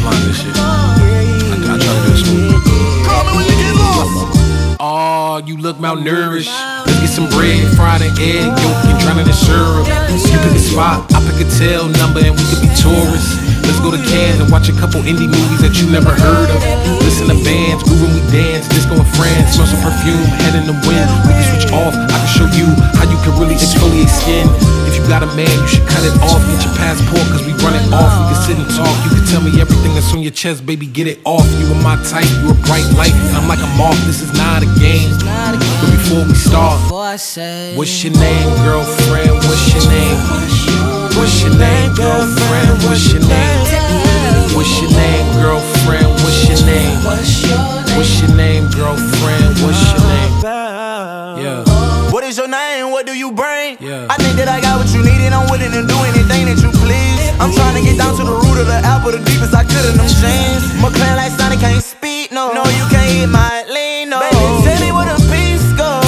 this shit. I, I this one. Call me when you get lost. Oh, you look malnourished. Let's get some bread, fried an egg, yolk, and drown in syrup. You pick a spot, I pick a tail number, and we could be tourists. Let's go to Cannes and watch a couple indie movies that you never heard of. Listen to bands, groove when we dance, disco in France, smell some perfume, head in the wind. We can switch off, I can show you how you can really exfoliate skin. If you got a man, you should cut it off, get your passport, cause we run it off. We can sit and talk, you tell me everything that's on your chest, baby, get it off. You are my type, you a bright light, and I'm like a moth. This is not a game. But before we start, Before I say what's your name, girlfriend? What's your name? What's your name, girlfriend? What's your name? What's your name, girlfriend? What's your name? What's your name, girlfriend? What's your name? Yeah. What is your name? What do you bring? Yeah. I think that I got what you need and I'm willing to do anything that you please. I'm trying to get down to the the the deepest I could in them jeans. McLaren like Sonic can't speak, no. No, you can't hit my lean, no. Baby, tell me where the peace go.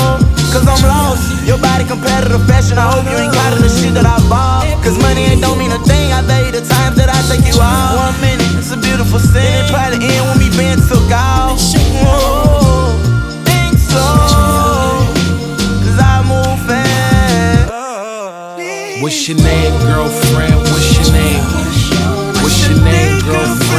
Cause I'm lost. Your body compared to competitive fashion. I hope you ain't caught in the shit that I bought. Cause money ain't don't mean a thing. I you the times that I take you out. One minute, it's a beautiful scene. It probably end when me being took out. Whoa, think so. Cause I move fast. What's your name, girlfriend? What's your name? Your name, girlfriend?